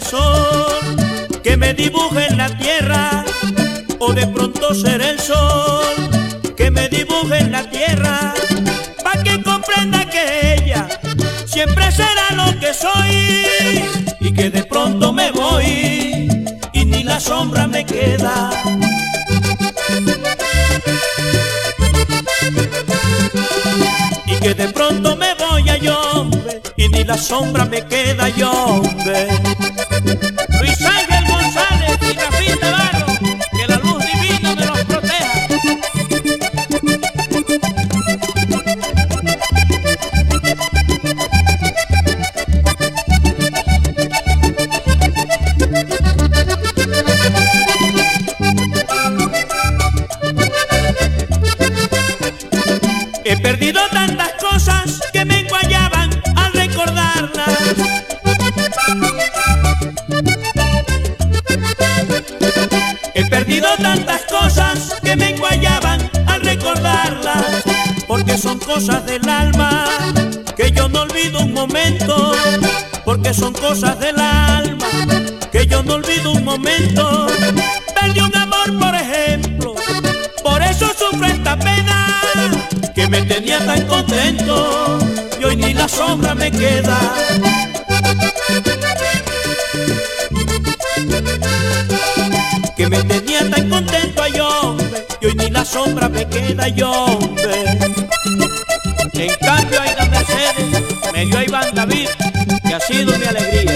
sol que me dibuje en la tierra, o de pronto ser el sol que me dibuje en la tierra, pa' que comprenda que ella siempre será lo que soy, y que de pronto me voy y ni la sombra me queda. La sombra me queda yo. Tantas cosas que me enguayaban al recordarlas, porque son cosas del alma que yo no olvido un momento, porque son cosas del alma que yo no olvido un momento. Perdí un amor, por ejemplo, por eso sufro esta pena que me tenía tan contento y hoy ni la sombra me queda. Que me tenía sombra me queda ay hombre. En cambio hay la Mercedes, me dio a Iván David, que ha sido mi alegría.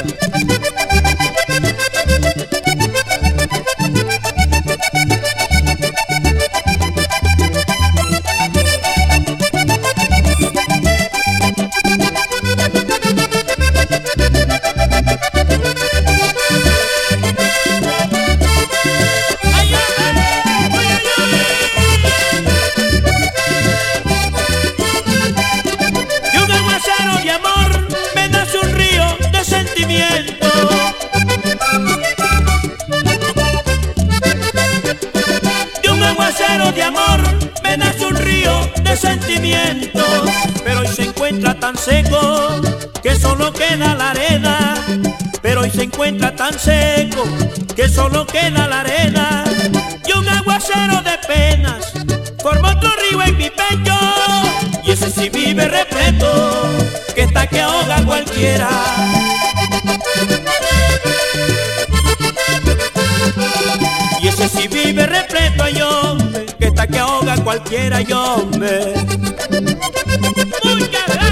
De amor me nace un río de sentimiento. De un aguacero de amor me nace un río de sentimientos. Pero hoy se encuentra tan seco que solo queda la arena. Pero hoy se encuentra tan seco que solo queda la arena. Y un aguacero de penas forma otro río en mi pecho. Y ese sí Y ese sí vive repleto, ay hombre, que está que ahoga cualquiera, ay hombre. Muchas.